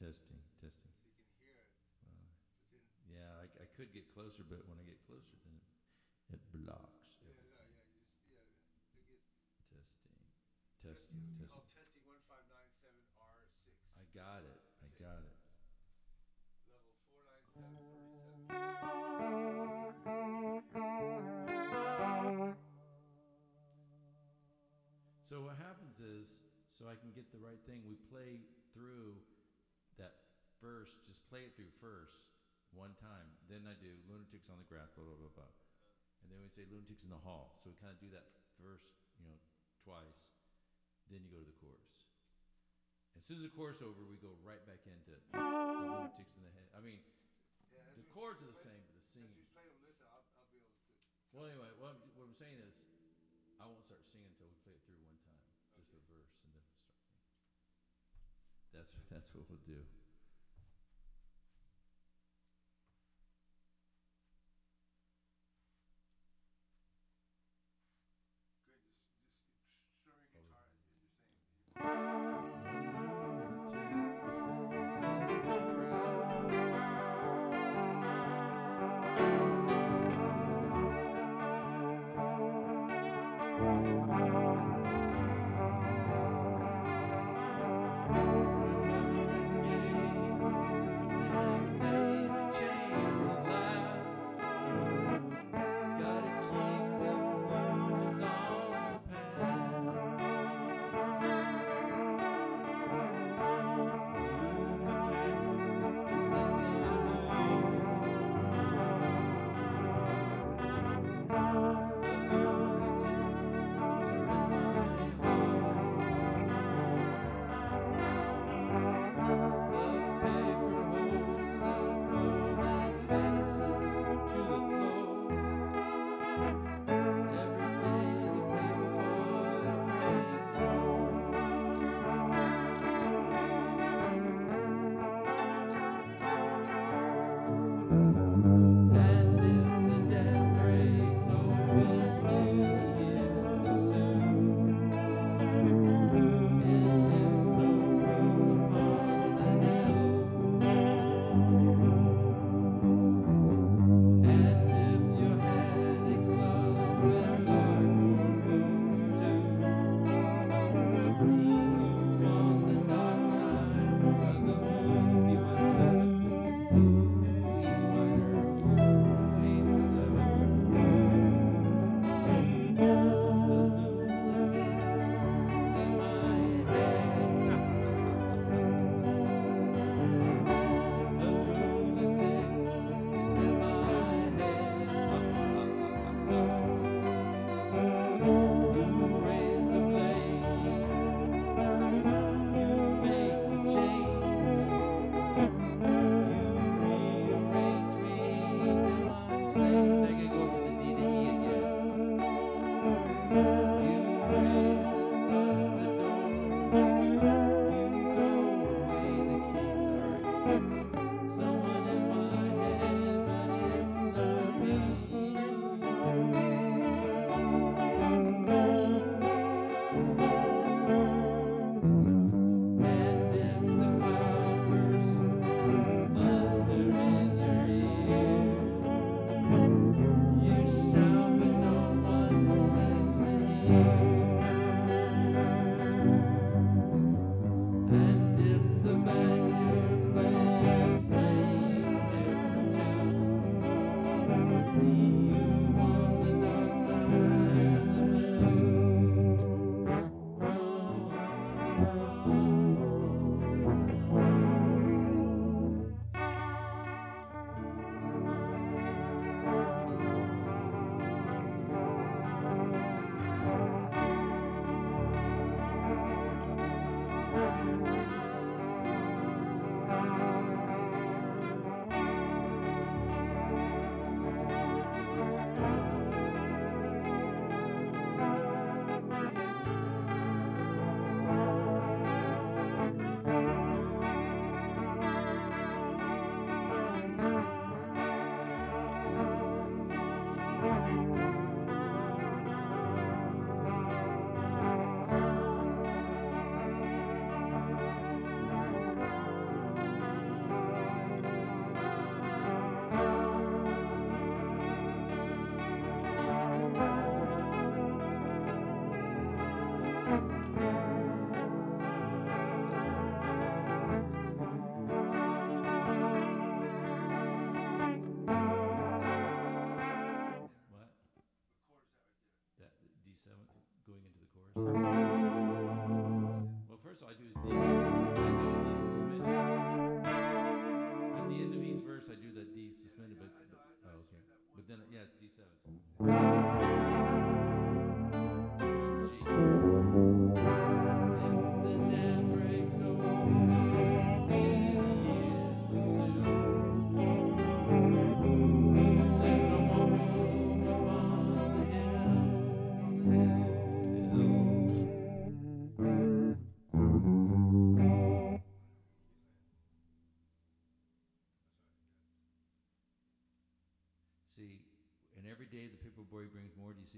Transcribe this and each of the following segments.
Testing, testing, testing. Well, yeah, I, I could get closer, but when I get closer, then it, it blocks. everything. Testing, testing, Call testing. testing one five nine seven R six. I got it. I got it. Level four nine seven forty-seven. So what happens is, so I can get the right thing, we play through that first, just play it through first, one time. Then I do lunatics on the grass, blah, blah, blah, blah. And then we say lunatics in the hall. So we kind of do that first, you know, twice. Then you go to the chorus. As soon as the chorus over, we go right back into the lunatics in the head. I mean, Yeah, the chords are the same, but the singing. we play them, listen, I'll, I'll be able to. Well, anyway, what I'm, what I'm saying is, I won't start singing until we play it through one time, just the verse, and then we'll start singing. That's that's what we'll do.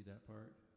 See that part?